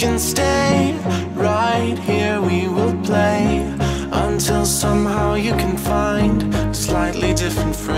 can stay right here, we will play until somehow you can find slightly different phrase.